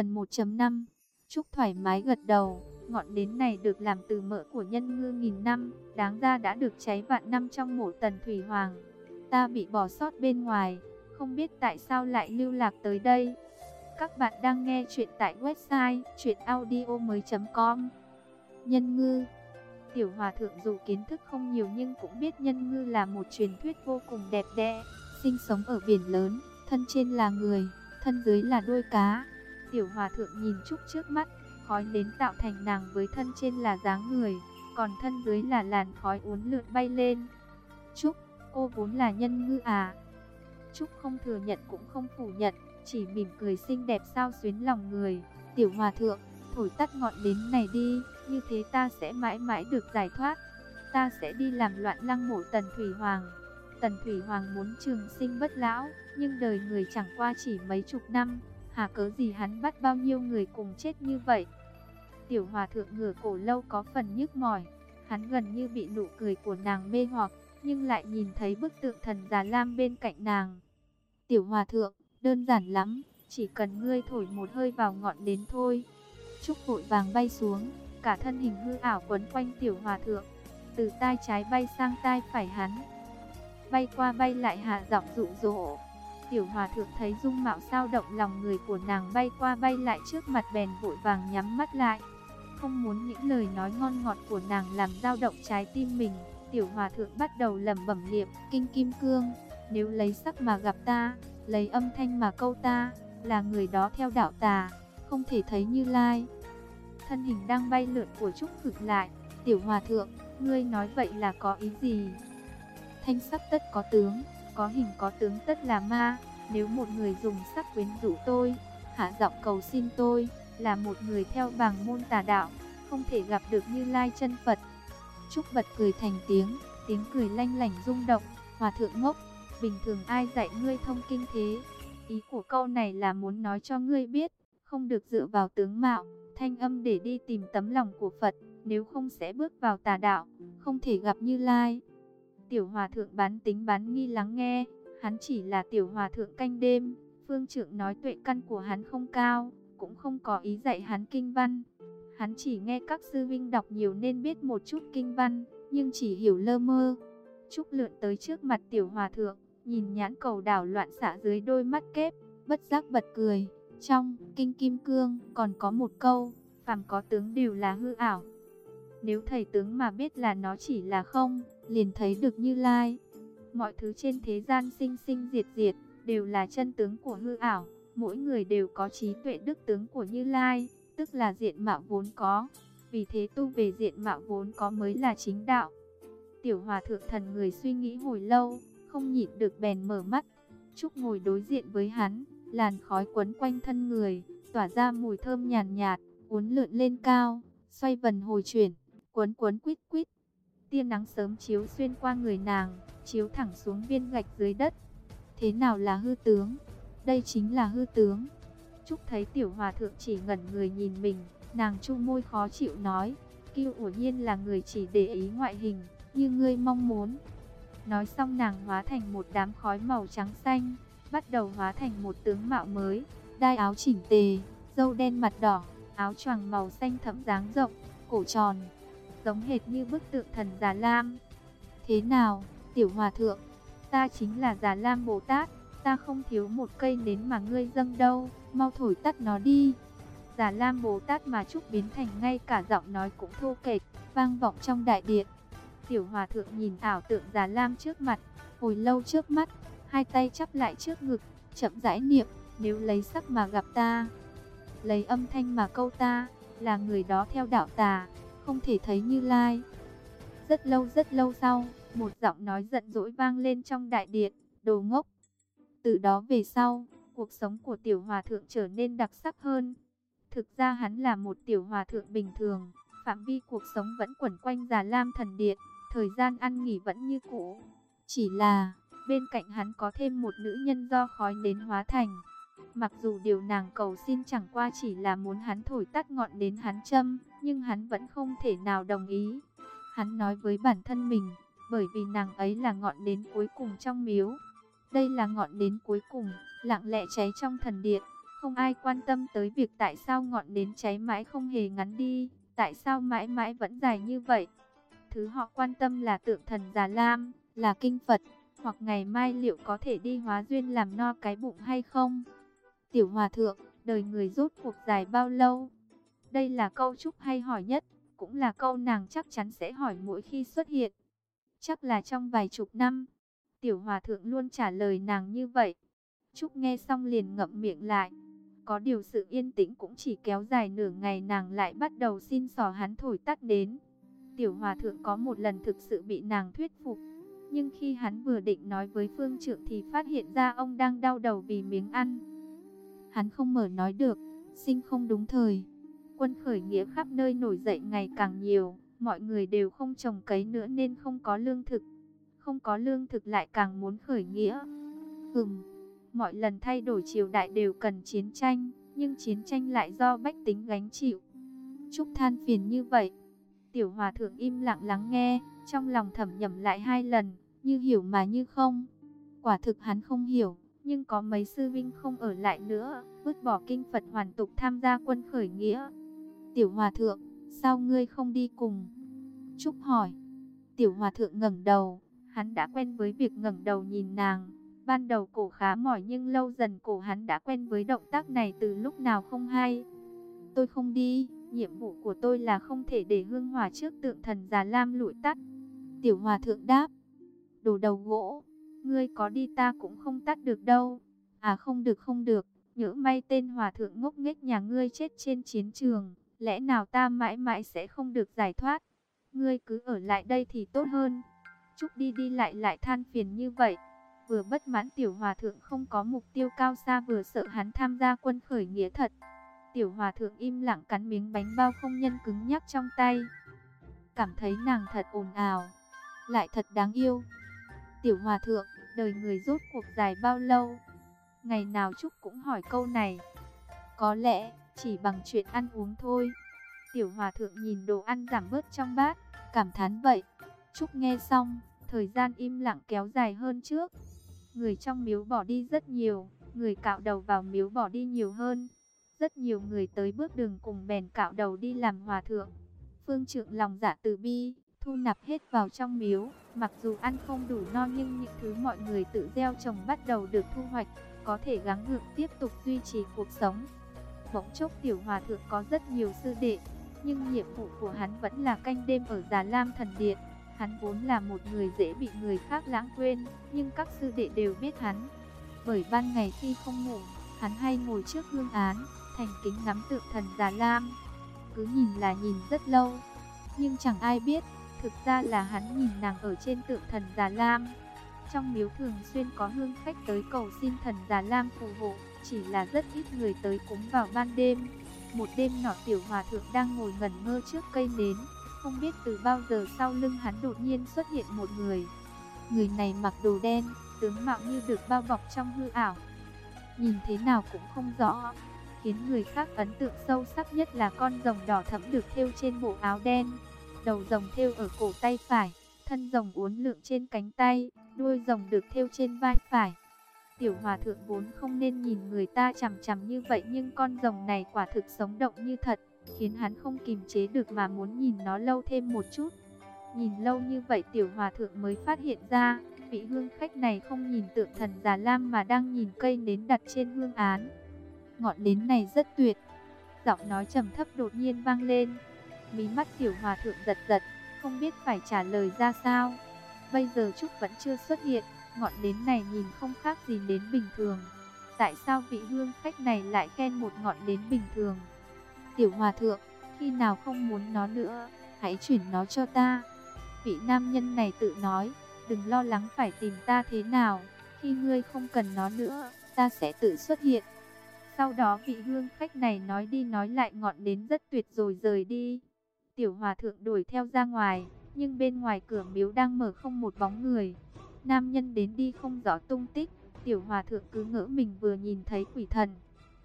Phần 1.5 Trúc thoải mái gật đầu, ngọn nến này được làm từ mỡ của nhân ngư nghìn năm, đáng ra đã được cháy vạn năm trong mộ tần thủy hoàng. Ta bị bỏ sót bên ngoài, không biết tại sao lại lưu lạc tới đây. Các bạn đang nghe chuyện tại website chuyenaudio.com Nhân ngư Tiểu hòa thượng dù kiến thức không nhiều nhưng cũng biết nhân ngư là một truyền thuyết vô cùng đẹp đẽ, sinh sống ở biển lớn, thân trên là người, thân dưới là đuôi cá. Tiểu hòa thượng nhìn Trúc trước mắt, khói nến tạo thành nàng với thân trên là dáng người, còn thân dưới là làn khói uốn lượn bay lên. Trúc, cô vốn là nhân ngư à? Trúc không thừa nhận cũng không phủ nhận, chỉ mỉm cười xinh đẹp sao xuyến lòng người. Tiểu hòa thượng, thổi tắt ngọn nến này đi, như thế ta sẽ mãi mãi được giải thoát. Ta sẽ đi làm loạn lăng mộ Tần Thủy Hoàng. Tần Thủy Hoàng muốn trường sinh bất lão, nhưng đời người chẳng qua chỉ mấy chục năm, hà cớ gì hắn bắt bao nhiêu người cùng chết như vậy. Tiểu hòa thượng ngửa cổ lâu có phần nhức mỏi, hắn gần như bị nụ cười của nàng mê hoặc, nhưng lại nhìn thấy bức tượng thần già lam bên cạnh nàng. Tiểu hòa thượng, đơn giản lắm, chỉ cần ngươi thổi một hơi vào ngọn đến thôi. Trúc vội vàng bay xuống, cả thân hình hư ảo quấn quanh tiểu hòa thượng, từ tai trái bay sang tai phải hắn. Bay qua bay lại hạ giọng dụ dỗ. Tiểu hòa thượng thấy dung mạo sao động lòng người của nàng bay qua bay lại trước mặt bèn vội vàng nhắm mắt lại. Không muốn những lời nói ngon ngọt của nàng làm dao động trái tim mình. Tiểu hòa thượng bắt đầu lẩm bẩm niệm kinh kim cương. Nếu lấy sắc mà gặp ta, lấy âm thanh mà câu ta, là người đó theo đạo tà, không thể thấy như lai. Thân hình đang bay lượn của Trúc cực lại, tiểu hòa thượng, ngươi nói vậy là có ý gì? Thanh sắc tất có tướng, có hình có tướng tất là ma, nếu một người dùng sắc quyến rũ tôi, hạ giọng cầu xin tôi, là một người theo bằng môn tà đạo, không thể gặp được như lai chân Phật. Trúc bật cười thành tiếng, tiếng cười lanh lảnh rung động, hòa thượng ngốc, bình thường ai dạy ngươi thông kinh thế? Ý của câu này là muốn nói cho ngươi biết, không được dựa vào tướng mạo, thanh âm để đi tìm tấm lòng của Phật, nếu không sẽ bước vào tà đạo, không thể gặp Như Lai. Tiểu hòa thượng bán tính bán nghi lắng nghe, hắn chỉ là tiểu hòa thượng canh đêm, phương trưởng nói tuệ căn của hắn không cao, cũng không có ý dạy hắn kinh văn. Hắn chỉ nghe các sư huynh đọc nhiều nên biết một chút kinh văn, nhưng chỉ hiểu lơ mơ. Trúc lượn tới trước mặt tiểu hòa thượng, nhìn nhãn cầu đảo loạn xạ dưới đôi mắt kép, bất giác bật cười. Trong Kinh Kim Cương còn có một câu, phàm có tướng đều là hư ảo. Nếu thầy tướng mà biết là nó chỉ là không, liền thấy được Như Lai. Mọi thứ trên thế gian sinh sinh diệt diệt, đều là chân tướng của hư ảo. Mỗi người đều có trí tuệ đức tướng của Như Lai, tức là diện mạo vốn có. Vì thế tu về diện mạo vốn có mới là chính đạo. Tiểu hòa thượng thần người suy nghĩ hồi lâu, không nhịn được bèn mở mắt. Trúc ngồi đối diện với hắn, làn khói quấn quanh thân người, tỏa ra mùi thơm nhàn nhạt, nhạt, uốn lượn lên cao, xoay vần hồi chuyển, quấn quấn quýt quýt. Tia nắng sớm chiếu xuyên qua người nàng, chiếu thẳng xuống viên gạch dưới đất. Thế nào là hư tướng? Đây chính là hư tướng. Trúc thấy tiểu hòa thượng chỉ ngẩn người nhìn mình, nàng chu môi khó chịu nói, kiêu ủa nhiên là người chỉ để ý ngoại hình, như ngươi mong muốn. Nói xong nàng hóa thành một đám khói màu trắng xanh, bắt đầu hóa thành một tướng mạo mới, đai áo chỉnh tề, dâu đen mặt đỏ, áo choàng màu xanh thẫm dáng rộng, cổ tròn, giống hệt như bức tượng thần Già Lam. Thế nào, tiểu hòa thượng, ta chính là Già Lam Bồ Tát, ta không thiếu một cây nến mà ngươi dâng đâu, mau thổi tắt nó đi. Già Lam Bồ Tát mà trúc biến thành ngay cả giọng nói cũng thô kệch, vang vọng trong đại điện. Tiểu hòa thượng nhìn ảo tượng Già Lam trước mặt, hồi lâu trước mắt, hai tay chắp lại trước ngực, chậm rãi niệm, nếu lấy sắc mà gặp ta, lấy âm thanh mà câu ta, là người đó theo đạo tà, không thể thấy như lai. Rất lâu rất lâu sau, một giọng nói giận dỗi vang lên trong đại điện, đồ ngốc. Từ đó về sau, cuộc sống của tiểu hòa thượng trở nên đặc sắc hơn. Thực ra hắn là một tiểu hòa thượng bình thường, phạm vi cuộc sống vẫn quẩn quanh già lam thần điện, thời gian ăn nghỉ vẫn như cũ. Chỉ là, Bên cạnh hắn có thêm một nữ nhân do khói nến hóa thành. Mặc dù điều nàng cầu xin chẳng qua chỉ là muốn hắn thổi tắt ngọn đến hắn châm, nhưng hắn vẫn không thể nào đồng ý. Hắn nói với bản thân mình, bởi vì nàng ấy là ngọn đến cuối cùng trong miếu. Đây là ngọn đến cuối cùng, lặng lẽ cháy trong thần điện, Không ai quan tâm tới việc tại sao ngọn đến cháy mãi không hề ngắn đi, tại sao mãi mãi vẫn dài như vậy. Thứ họ quan tâm là tượng thần Già Lam, là kinh Phật, hoặc ngày mai liệu có thể đi hóa duyên làm no cái bụng hay không. Tiểu Hòa Thượng, đời người rốt cuộc dài bao lâu? Đây là câu chúc hay hỏi nhất, cũng là câu nàng chắc chắn sẽ hỏi mỗi khi xuất hiện. Chắc là trong vài chục năm. Tiểu Hòa Thượng luôn trả lời nàng như vậy. Trúc nghe xong liền ngậm miệng lại. Có điều sự yên tĩnh cũng chỉ kéo dài nửa ngày nàng lại bắt đầu xin sò hắn thổi tắt đến. Tiểu Hòa Thượng có một lần thực sự bị nàng thuyết phục. Nhưng khi hắn vừa định nói với phương trượng thì phát hiện ra ông đang đau đầu vì miếng ăn. Hắn không mở nói được, sinh không đúng thời. Quân khởi nghĩa khắp nơi nổi dậy ngày càng nhiều, mọi người đều không trồng cấy nữa nên không có lương thực. Không có lương thực lại càng muốn khởi nghĩa. Ừm, mọi lần thay đổi triều đại đều cần chiến tranh, nhưng chiến tranh lại do bách tính gánh chịu. Trúc than phiền như vậy. Tiểu hòa thượng im lặng lắng nghe, trong lòng thầm nhẩm lại hai lần, như hiểu mà như không. Quả thực hắn không hiểu, nhưng có mấy sư vinh không ở lại nữa, vứt bỏ kinh Phật hoàn tục tham gia quân khởi nghĩa. Tiểu Hòa Thượng, sao ngươi không đi cùng? Trúc hỏi. Tiểu Hòa Thượng ngẩng đầu, hắn đã quen với việc ngẩng đầu nhìn nàng. Ban đầu cổ khá mỏi nhưng lâu dần cổ hắn đã quen với động tác này từ lúc nào không hay. Tôi không đi, nhiệm vụ của tôi là không thể để hương hỏa trước tượng thần già lam lụi tắt. Tiểu Hòa Thượng đáp. Đồ đầu gỗ, ngươi có đi ta cũng không tắt được đâu. À không được không được, nhỡ may tên Hòa Thượng ngốc nghếch nhà ngươi chết trên chiến trường lẽ nào ta mãi mãi sẽ không được giải thoát? Ngươi cứ ở lại đây thì tốt hơn. Trúc đi đi lại lại than phiền như vậy. Vừa bất mãn tiểu hòa thượng không có mục tiêu cao xa vừa sợ hắn tham gia quân khởi nghĩa thật. Tiểu hòa thượng im lặng cắn miếng bánh bao không nhân cứng nhắc trong tay. Cảm thấy nàng thật ồn ào, lại thật đáng yêu. Tiểu hòa thượng, đời người rốt cuộc dài bao lâu? Ngày nào Trúc cũng hỏi câu này. Có lẽ, chỉ bằng chuyện ăn uống thôi. Tiểu hòa thượng nhìn đồ ăn giảm bớt trong bát, cảm thán vậy. Trúc nghe xong, thời gian im lặng kéo dài hơn trước. Người trong miếu bỏ đi rất nhiều, người cạo đầu vào miếu bỏ đi nhiều hơn. Rất nhiều người tới bước đường cùng bèn cạo đầu đi làm hòa thượng. Phương trượng lòng dạ từ bi, thu nạp hết vào trong miếu. Mặc dù ăn không đủ no nhưng những thứ mọi người tự gieo trồng bắt đầu được thu hoạch, có thể gắng gượng tiếp tục duy trì cuộc sống. Bỗng chốc tiểu hòa thượng có rất nhiều sư đệ, nhưng nhiệm vụ của hắn vẫn là canh đêm ở Già Lam Thần Điện. Hắn vốn là một người dễ bị người khác lãng quên, nhưng các sư đệ đều biết hắn. Bởi ban ngày khi không ngủ, hắn hay ngồi trước hương án, thành kính ngắm tượng thần Già Lam. Cứ nhìn là nhìn rất lâu, nhưng chẳng ai biết, thực ra là hắn nhìn nàng ở trên tượng thần Già Lam. Trong miếu thường xuyên có hương khách tới cầu xin thần Già Lam phù hộ chỉ là rất ít người tới cúng vào ban đêm. Một đêm nọ tiểu hòa thượng đang ngồi ngẩn ngơ trước cây nến, không biết từ bao giờ sau lưng hắn đột nhiên xuất hiện một người. Người này mặc đồ đen, tướng mạo như được bao bọc trong hư ảo. Nhìn thế nào cũng không rõ, khiến người khác ấn tượng sâu sắc nhất là con rồng đỏ thẫm được thêu trên bộ áo đen. Đầu rồng thêu ở cổ tay phải, thân rồng uốn lượn trên cánh tay, đuôi rồng được thêu trên vai phải. Tiểu hòa thượng vốn không nên nhìn người ta chằm chằm như vậy nhưng con rồng này quả thực sống động như thật, khiến hắn không kìm chế được mà muốn nhìn nó lâu thêm một chút. Nhìn lâu như vậy tiểu hòa thượng mới phát hiện ra, vị hương khách này không nhìn tượng thần già lam mà đang nhìn cây nến đặt trên hương án. Ngọn nến này rất tuyệt. Giọng nói trầm thấp đột nhiên vang lên. Mí mắt tiểu hòa thượng giật giật, không biết phải trả lời ra sao. Bây giờ Trúc vẫn chưa xuất hiện, Ngọn nến này nhìn không khác gì nến bình thường. Tại sao vị hương khách này lại khen một ngọn nến bình thường? Tiểu hòa thượng, khi nào không muốn nó nữa, hãy chuyển nó cho ta. Vị nam nhân này tự nói, đừng lo lắng phải tìm ta thế nào. Khi ngươi không cần nó nữa, ta sẽ tự xuất hiện. Sau đó vị hương khách này nói đi nói lại ngọn nến rất tuyệt rồi rời đi. Tiểu hòa thượng đuổi theo ra ngoài, nhưng bên ngoài cửa miếu đang mở không một bóng người. Nam nhân đến đi không rõ tung tích, tiểu hòa thượng cứ ngỡ mình vừa nhìn thấy quỷ thần.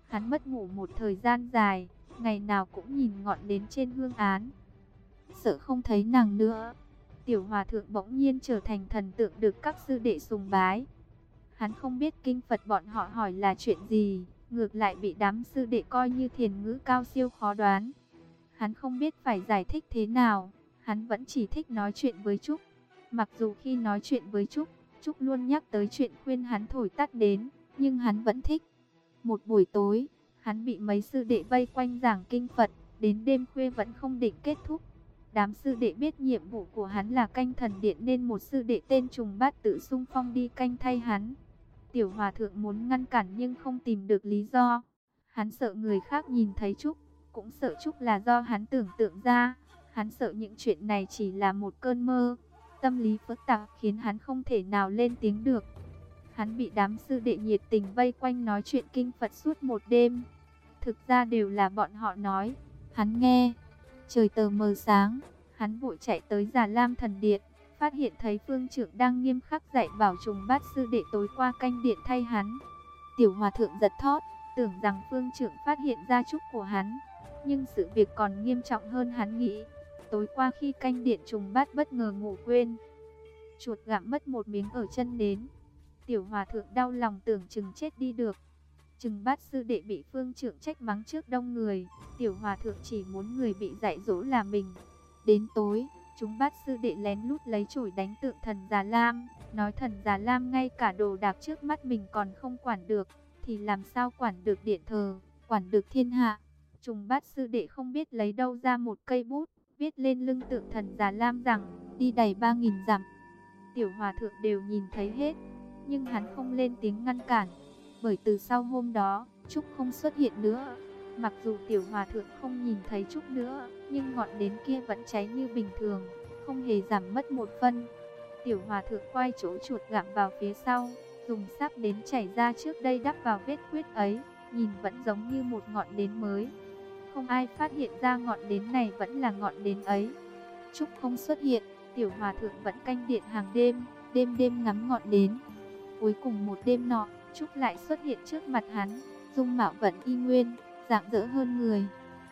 Hắn mất ngủ một thời gian dài, ngày nào cũng nhìn ngọn đến trên hương án. Sợ không thấy nàng nữa, tiểu hòa thượng bỗng nhiên trở thành thần tượng được các sư đệ sùng bái. Hắn không biết kinh Phật bọn họ hỏi là chuyện gì, ngược lại bị đám sư đệ coi như thiền ngữ cao siêu khó đoán. Hắn không biết phải giải thích thế nào, hắn vẫn chỉ thích nói chuyện với Trúc. Mặc dù khi nói chuyện với Trúc, Trúc luôn nhắc tới chuyện khuyên hắn thổi tắt đến, nhưng hắn vẫn thích. Một buổi tối, hắn bị mấy sư đệ vây quanh giảng kinh Phật, đến đêm khuya vẫn không định kết thúc. Đám sư đệ biết nhiệm vụ của hắn là canh thần điện nên một sư đệ tên Trùng Bát tự sung phong đi canh thay hắn. Tiểu hòa thượng muốn ngăn cản nhưng không tìm được lý do. Hắn sợ người khác nhìn thấy Trúc, cũng sợ Trúc là do hắn tưởng tượng ra. Hắn sợ những chuyện này chỉ là một cơn mơ. Tâm lý phức tạp khiến hắn không thể nào lên tiếng được. Hắn bị đám sư đệ nhiệt tình vây quanh nói chuyện kinh Phật suốt một đêm. Thực ra đều là bọn họ nói. Hắn nghe. Trời tờ mờ sáng, hắn vội chạy tới Già Lam Thần Điện, phát hiện thấy phương trưởng đang nghiêm khắc dạy bảo trùng bát sư đệ tối qua canh điện thay hắn. Tiểu hòa thượng giật thót, tưởng rằng phương trưởng phát hiện ra chúc của hắn, nhưng sự việc còn nghiêm trọng hơn hắn nghĩ. Tối qua khi canh điện trùng bát bất ngờ ngủ quên, chuột gặm mất một miếng ở chân đến. Tiểu hòa thượng đau lòng tưởng chừng chết đi được. Trừng bát sư đệ bị phương trưởng trách mắng trước đông người, tiểu hòa thượng chỉ muốn người bị dạy dỗ là mình. Đến tối, chúng bát sư đệ lén lút lấy chổi đánh tượng thần Già Lam, nói thần Già Lam ngay cả đồ đạc trước mắt mình còn không quản được, thì làm sao quản được điện thờ, quản được thiên hạ. Trùng bát sư đệ không biết lấy đâu ra một cây bút, viết lên lưng tượng thần Già Lam rằng, đi đầy ba nghìn dặm. Tiểu hòa thượng đều nhìn thấy hết, nhưng hắn không lên tiếng ngăn cản, bởi từ sau hôm đó, Trúc không xuất hiện nữa. Mặc dù tiểu hòa thượng không nhìn thấy Trúc nữa, nhưng ngọn đến kia vẫn cháy như bình thường, không hề giảm mất một phân. Tiểu hòa thượng quay chỗ chuột gặm vào phía sau, dùng sáp đến chảy ra trước đây đắp vào vết khuyết ấy, nhìn vẫn giống như một ngọn đến mới. Không ai phát hiện ra ngọn đến này vẫn là ngọn đến ấy. Trúc không xuất hiện, tiểu hòa thượng vẫn canh điện hàng đêm, đêm đêm ngắm ngọn đến. Cuối cùng một đêm nọ, Trúc lại xuất hiện trước mặt hắn, dung mạo vẫn y nguyên, dạng dỡ hơn người.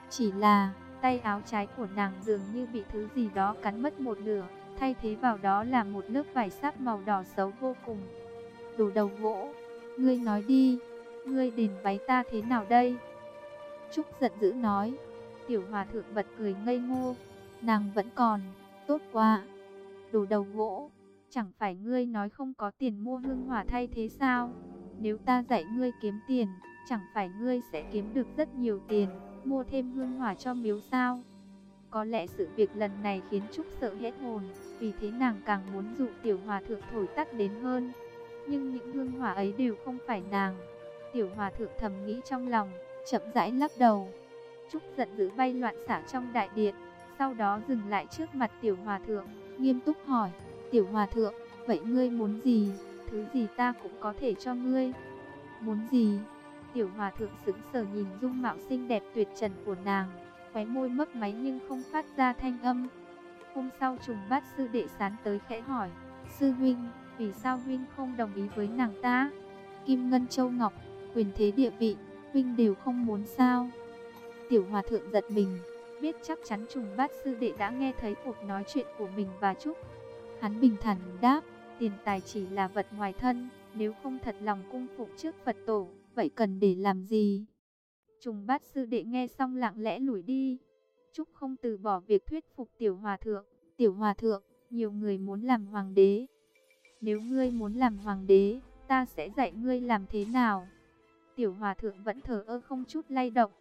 Chỉ là, tay áo trái của nàng dường như bị thứ gì đó cắn mất một nửa, thay thế vào đó là một lớp vải sáp màu đỏ xấu vô cùng. Đồ đầu gỗ, ngươi nói đi, ngươi đền váy ta thế nào đây? Trúc giận dữ nói, tiểu hòa thượng bật cười ngây ngô, nàng vẫn còn, tốt quá. Đồ đầu gỗ, chẳng phải ngươi nói không có tiền mua hương hỏa thay thế sao? Nếu ta dạy ngươi kiếm tiền, chẳng phải ngươi sẽ kiếm được rất nhiều tiền, mua thêm hương hỏa cho miếu sao? Có lẽ sự việc lần này khiến Trúc sợ hết hồn, vì thế nàng càng muốn dụ tiểu hòa thượng thổi tắt đến hơn. Nhưng những hương hỏa ấy đều không phải nàng. Tiểu hòa thượng thầm nghĩ trong lòng, chậm rãi lắc đầu. Trúc giận dữ bay loạn xả trong đại điện, sau đó dừng lại trước mặt tiểu hòa thượng, nghiêm túc hỏi, tiểu hòa thượng, vậy ngươi muốn gì? thứ gì ta cũng có thể cho ngươi. Muốn gì? Tiểu hòa thượng sững sờ nhìn dung mạo xinh đẹp tuyệt trần của nàng, khóe môi mấp máy nhưng không phát ra thanh âm. Hôm sau trùng bát sư đệ sán tới khẽ hỏi, sư huynh, vì sao huynh không đồng ý với nàng ta? Kim Ngân Châu Ngọc, quyền thế địa vị, huynh đều không muốn sao? Tiểu hòa thượng giật mình, biết chắc chắn trùng bát sư đệ đã nghe thấy cuộc nói chuyện của mình và Trúc. Hắn bình thản đáp, Tiền tài chỉ là vật ngoài thân, nếu không thật lòng cung phục trước Phật tổ, vậy cần để làm gì? Trùng bát sư đệ nghe xong lặng lẽ lủi đi. Trúc không từ bỏ việc thuyết phục tiểu hòa thượng. Tiểu hòa thượng, nhiều người muốn làm hoàng đế. Nếu ngươi muốn làm hoàng đế, ta sẽ dạy ngươi làm thế nào? Tiểu hòa thượng vẫn thờ ơ không chút lay động.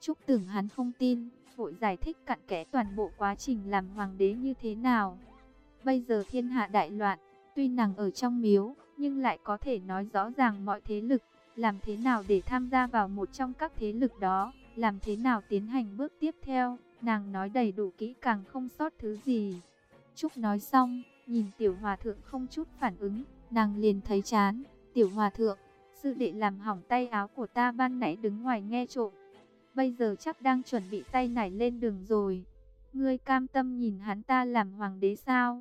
Trúc tưởng hắn không tin, vội giải thích cặn kẽ toàn bộ quá trình làm hoàng đế như thế nào. Bây giờ thiên hạ đại loạn, Tuy nàng ở trong miếu, nhưng lại có thể nói rõ ràng mọi thế lực, làm thế nào để tham gia vào một trong các thế lực đó, làm thế nào tiến hành bước tiếp theo, nàng nói đầy đủ kỹ càng không sót thứ gì. Trúc nói xong, nhìn tiểu hòa thượng không chút phản ứng, nàng liền thấy chán, tiểu hòa thượng, sư đệ làm hỏng tay áo của ta ban nãy đứng ngoài nghe trộm, bây giờ chắc đang chuẩn bị tay nải lên đường rồi. Ngươi cam tâm nhìn hắn ta làm hoàng đế sao?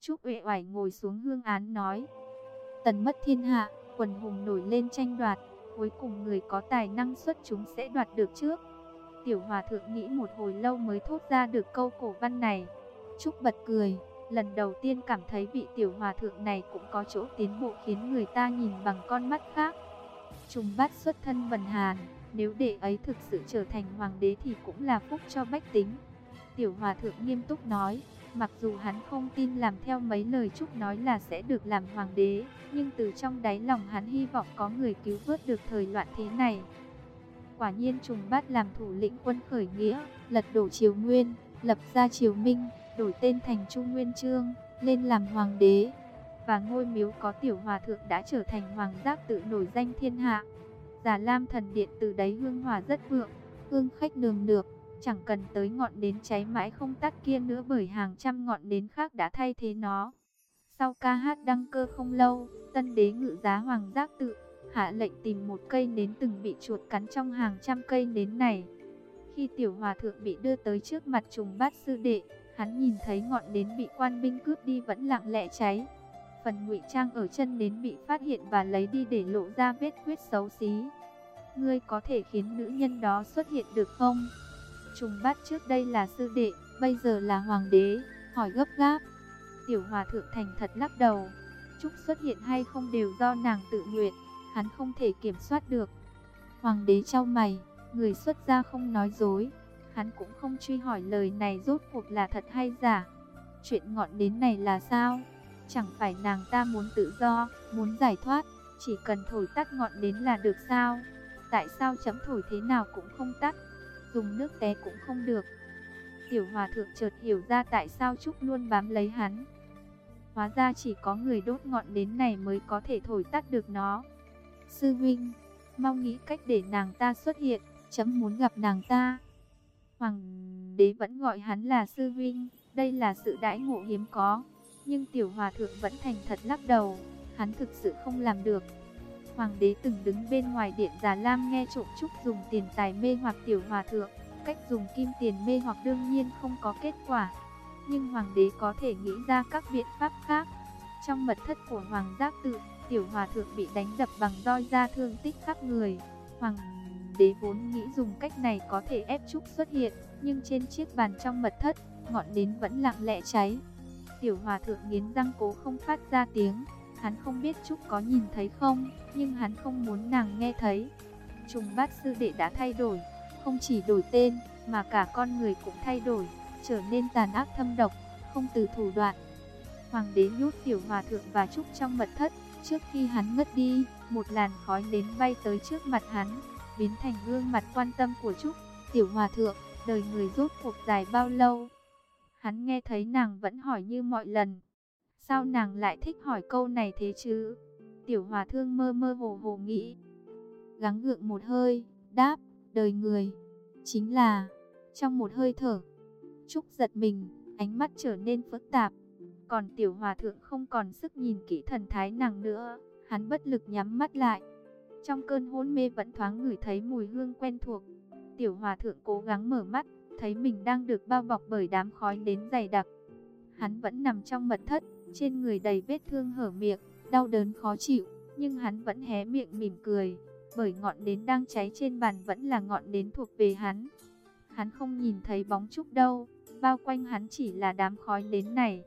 Trúc Uệ Oải ngồi xuống hương án nói. Tần mất thiên hạ, quần hùng nổi lên tranh đoạt, cuối cùng người có tài năng xuất chúng sẽ đoạt được trước. Tiểu Hòa Thượng nghĩ một hồi lâu mới thốt ra được câu cổ văn này. Trúc bật cười, lần đầu tiên cảm thấy vị Tiểu Hòa Thượng này cũng có chỗ tiến bộ khiến người ta nhìn bằng con mắt khác. Trùng bát xuất thân Vân Hàn, nếu đệ ấy thực sự trở thành hoàng đế thì cũng là phúc cho bách tính. Tiểu Hòa Thượng nghiêm túc nói, mặc dù hắn không tin làm theo mấy lời chúc nói là sẽ được làm hoàng đế, nhưng từ trong đáy lòng hắn hy vọng có người cứu vớt được thời loạn thế này. Quả nhiên Trùng Bát làm thủ lĩnh quân khởi nghĩa, lật đổ triều Nguyên, lập ra triều Minh, đổi tên thành Trung Nguyên Chương, lên làm hoàng đế. Và ngôi miếu có tiểu hòa thượng đã trở thành hoàng giác tự nổi danh thiên hạ. Già Lam thần điện từ đấy hương hòa rất vượng, hương khách nường nược, chẳng cần tới ngọn nến cháy mãi không tắt kia nữa bởi hàng trăm ngọn nến khác đã thay thế nó. Sau ca hát đăng cơ không lâu, tân đế ngự giá hoàng giác tự, hạ lệnh tìm một cây nến từng bị chuột cắn trong hàng trăm cây nến này. Khi tiểu hòa thượng bị đưa tới trước mặt trùng bát sư đệ, hắn nhìn thấy ngọn nến bị quan binh cướp đi vẫn lặng lẽ cháy. Phần ngụy trang ở chân nến bị phát hiện và lấy đi để lộ ra vết huyết xấu xí. Ngươi có thể khiến nữ nhân đó xuất hiện được không? Trùng bát trước đây là sư đệ, bây giờ là hoàng đế, hỏi gấp gáp. Tiểu hòa thượng thành thật lắc đầu. Trúc xuất hiện hay không đều do nàng tự nguyện, hắn không thể kiểm soát được. Hoàng đế trao mày, người xuất gia không nói dối. Hắn cũng không truy hỏi lời này rốt cuộc là thật hay giả. Chuyện ngọn đến này là sao? Chẳng phải nàng ta muốn tự do, muốn giải thoát, chỉ cần thổi tắt ngọn đến là được sao? Tại sao chấm thổi thế nào cũng không tắt, dùng nước té cũng không được? Tiểu hòa thượng chợt hiểu ra tại sao Trúc luôn bám lấy hắn. Hóa ra chỉ có người đốt ngọn đến này mới có thể thổi tắt được nó. Sư huynh, mau nghĩ cách để nàng ta xuất hiện, chấm muốn gặp nàng ta. Hoàng đế vẫn gọi hắn là sư huynh, đây là sự đãi ngộ hiếm có. Nhưng tiểu hòa thượng vẫn thành thật lắc đầu, hắn thực sự không làm được. Hoàng đế từng đứng bên ngoài điện Già Lam nghe trộm trúc dùng tiền tài mê hoặc tiểu hòa thượng. Cách dùng kim tiền mê hoặc đương nhiên không có kết quả. Nhưng hoàng đế có thể nghĩ ra các biện pháp khác. Trong mật thất của hoàng giác tự, tiểu hòa thượng bị đánh đập bằng roi ra thương tích khắp người. Hoàng đế vốn nghĩ dùng cách này có thể ép Trúc xuất hiện, nhưng trên chiếc bàn trong mật thất, ngọn nến vẫn lặng lẽ cháy. Tiểu hòa thượng nghiến răng cố không phát ra tiếng, hắn không biết Trúc có nhìn thấy không, nhưng hắn không muốn nàng nghe thấy. Trùng bát sư đệ đã thay đổi, không chỉ đổi tên, mà cả con người cũng thay đổi, trở nên tàn ác thâm độc, không từ thủ đoạn. Hoàng đế nhốt tiểu hòa thượng và Trúc trong mật thất, trước khi hắn ngất đi, một làn khói nến bay tới trước mặt hắn, biến thành gương mặt quan tâm của Trúc. Tiểu hòa thượng, đời người rốt cuộc dài bao lâu? Hắn nghe thấy nàng vẫn hỏi như mọi lần. Sao nàng lại thích hỏi câu này thế chứ? Tiểu hòa thương mơ mơ hồ hồ nghĩ. Gắng gượng một hơi, đáp, đời người. Chính là, trong một hơi thở. Trúc giật mình, ánh mắt trở nên phức tạp. Còn tiểu hòa thượng không còn sức nhìn kỹ thần thái nàng nữa. Hắn bất lực nhắm mắt lại. Trong cơn hôn mê vẫn thoáng ngửi thấy mùi hương quen thuộc. Tiểu hòa thượng cố gắng mở mắt, thấy mình đang được bao bọc bởi đám khói đến dày đặc. Hắn vẫn nằm trong mật thất, trên người đầy vết thương hở miệng, đau đớn khó chịu, nhưng hắn vẫn hé miệng mỉm cười, bởi ngọn nến đang cháy trên bàn vẫn là ngọn nến thuộc về hắn. Hắn không nhìn thấy bóng trúc đâu, bao quanh hắn chỉ là đám khói nến này.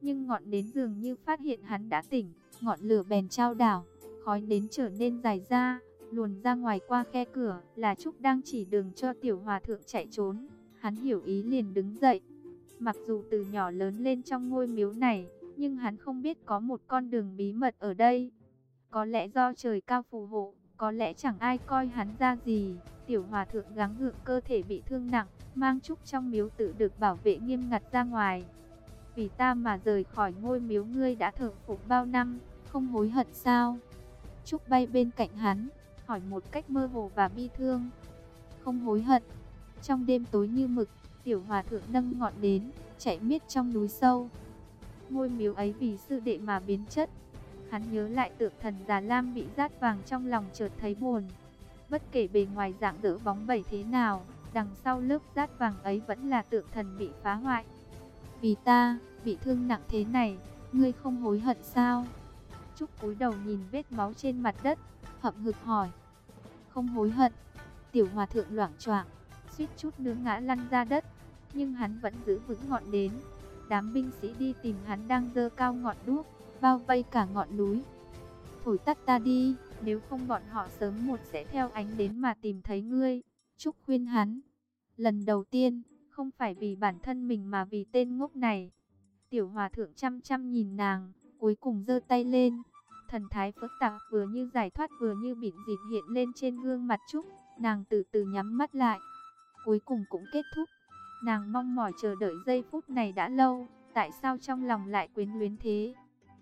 Nhưng ngọn nến dường như phát hiện hắn đã tỉnh, ngọn lửa bèn trao đảo, khói nến trở nên dài ra, luồn ra ngoài qua khe cửa, là Trúc đang chỉ đường cho tiểu hòa thượng chạy trốn. Hắn hiểu ý liền đứng dậy. Mặc dù từ nhỏ lớn lên trong ngôi miếu này, nhưng hắn không biết có một con đường bí mật ở đây. Có lẽ do trời cao phù hộ, có lẽ chẳng ai coi hắn ra gì. Tiểu hòa thượng gắng gượng cơ thể bị thương nặng, mang Trúc trong miếu tự được bảo vệ nghiêm ngặt ra ngoài. Vì ta mà rời khỏi ngôi miếu ngươi đã thờ phục bao năm, không hối hận sao? Trúc bay bên cạnh hắn, hỏi một cách mơ hồ và bi thương. Không hối hận. Trong đêm tối như mực, tiểu hòa thượng nâng ngọn đến, chạy miết trong núi sâu. Ngôi miếu ấy vì sư đệ mà biến chất. Hắn nhớ lại tượng thần già lam bị rát vàng trong lòng chợt thấy buồn. Bất kể bề ngoài dạng dỡ bóng bẩy thế nào, đằng sau lớp rát vàng ấy vẫn là tượng thần bị phá hoại. Vì ta, bị thương nặng thế này, ngươi không hối hận sao? Trúc cúi đầu nhìn vết máu trên mặt đất, hậm hực hỏi. Không hối hận. Tiểu hòa thượng loảng choạng, suýt chút nữa ngã lăn ra đất, nhưng hắn vẫn giữ vững ngọn đến. Đám binh sĩ đi tìm hắn đang dơ cao ngọn đuốc, bao vây cả ngọn núi. Thổi tắt ta đi, nếu không bọn họ sớm một sẽ theo ánh đến mà tìm thấy ngươi. Trúc khuyên hắn, lần đầu tiên, không phải vì bản thân mình mà vì tên ngốc này. Tiểu hòa thượng chăm chăm nhìn nàng, cuối cùng giơ tay lên. Thần thái phức tạp vừa như giải thoát vừa như bịn dịt hiện lên trên gương mặt Trúc. Nàng từ từ nhắm mắt lại. Cuối cùng cũng kết thúc. Nàng mong mỏi chờ đợi giây phút này đã lâu. Tại sao trong lòng lại quyến luyến thế?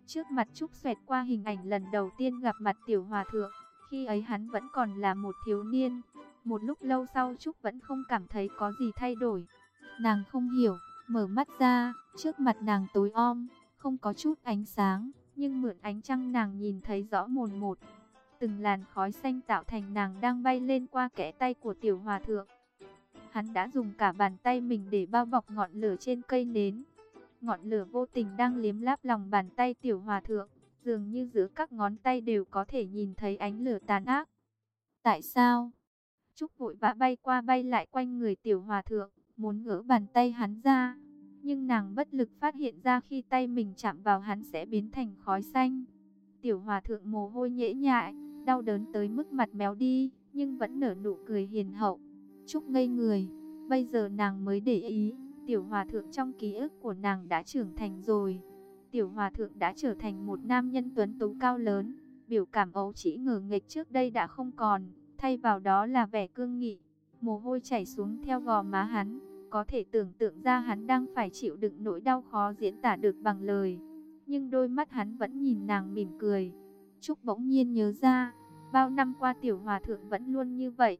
Trước mặt Trúc xoẹt qua hình ảnh lần đầu tiên gặp mặt tiểu hòa thượng. Khi ấy hắn vẫn còn là một thiếu niên. Một lúc lâu sau Trúc vẫn không cảm thấy có gì thay đổi. Nàng không hiểu, mở mắt ra, trước mặt nàng tối om, không có chút ánh sáng, nhưng mượn ánh trăng nàng nhìn thấy rõ mồn một. Từng làn khói xanh tạo thành nàng đang bay lên qua kẽ tay của tiểu hòa thượng. Hắn đã dùng cả bàn tay mình để bao bọc ngọn lửa trên cây nến. Ngọn lửa vô tình đang liếm láp lòng bàn tay tiểu hòa thượng, dường như giữa các ngón tay đều có thể nhìn thấy ánh lửa tàn ác. Tại sao? Trúc vội vã bay qua bay lại quanh người tiểu hòa thượng, muốn ngỡ bàn tay hắn ra. Nhưng nàng bất lực phát hiện ra khi tay mình chạm vào hắn sẽ biến thành khói xanh. Tiểu hòa thượng mồ hôi nhễ nhại, đau đớn tới mức mặt méo đi, nhưng vẫn nở nụ cười hiền hậu. Trúc ngây người, bây giờ nàng mới để ý, tiểu hòa thượng trong ký ức của nàng đã trưởng thành rồi. Tiểu hòa thượng đã trở thành một nam nhân tuấn tú cao lớn, biểu cảm ấu chỉ ngờ nghịch trước đây đã không còn, thay vào đó là vẻ cương nghị. Mồ hôi chảy xuống theo gò má hắn, có thể tưởng tượng ra hắn đang phải chịu đựng nỗi đau khó diễn tả được bằng lời. Nhưng đôi mắt hắn vẫn nhìn nàng mỉm cười. Trúc bỗng nhiên nhớ ra, bao năm qua tiểu hòa thượng vẫn luôn như vậy.